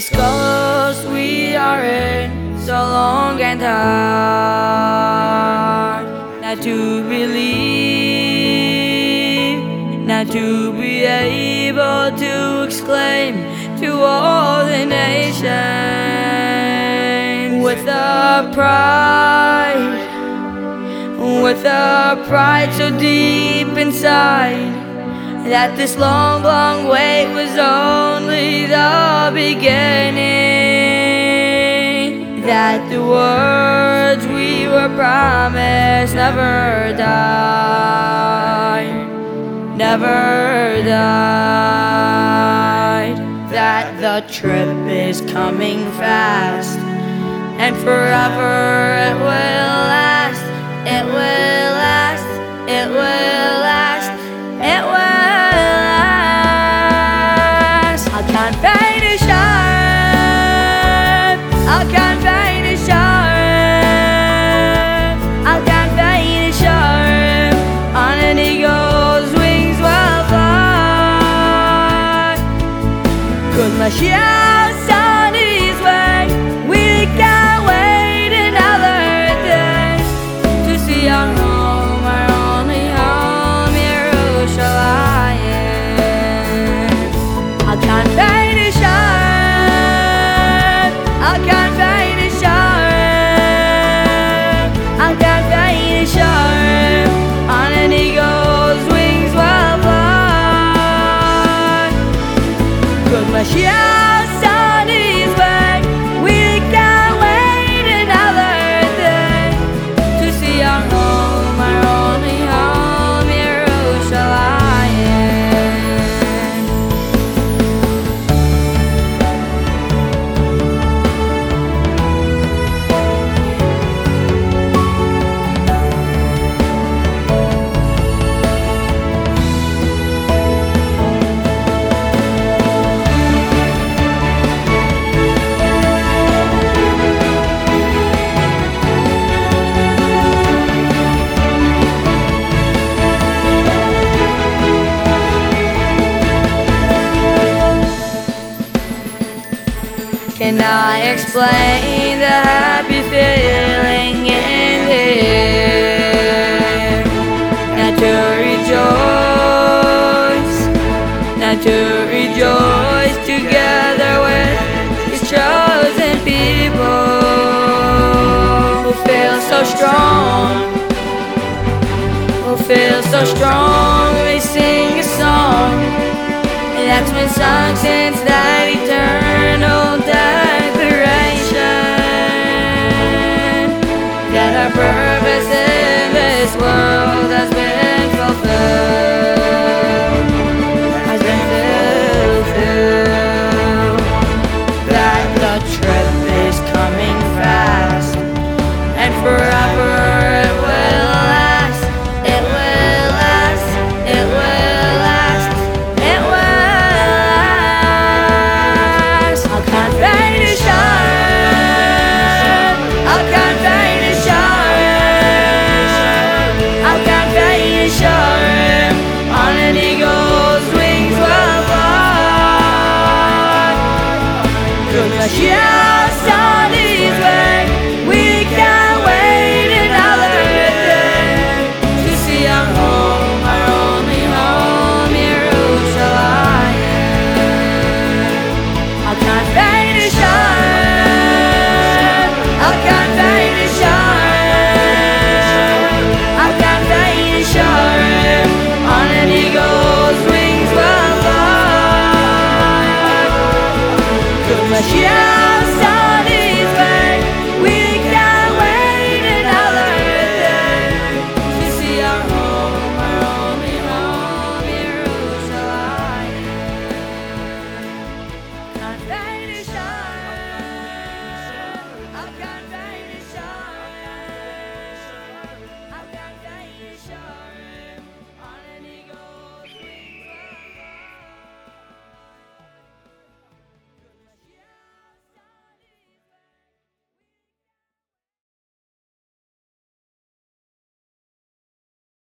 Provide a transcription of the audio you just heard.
This ghost we are in so long and hard. Not to believe Not to be able to exclaim To all the nations. With a pride With a pride so deep inside that this long, long wait was only the beginning. That the words we were promised never died, never died. That the trip is coming fast, and forever it will last, it will last, it will My Can I explain the happy feeling in air? Not to rejoice, not to rejoice together with His chosen people who feel so strong, who feel so strong. They sing a song. That's been sung since that I got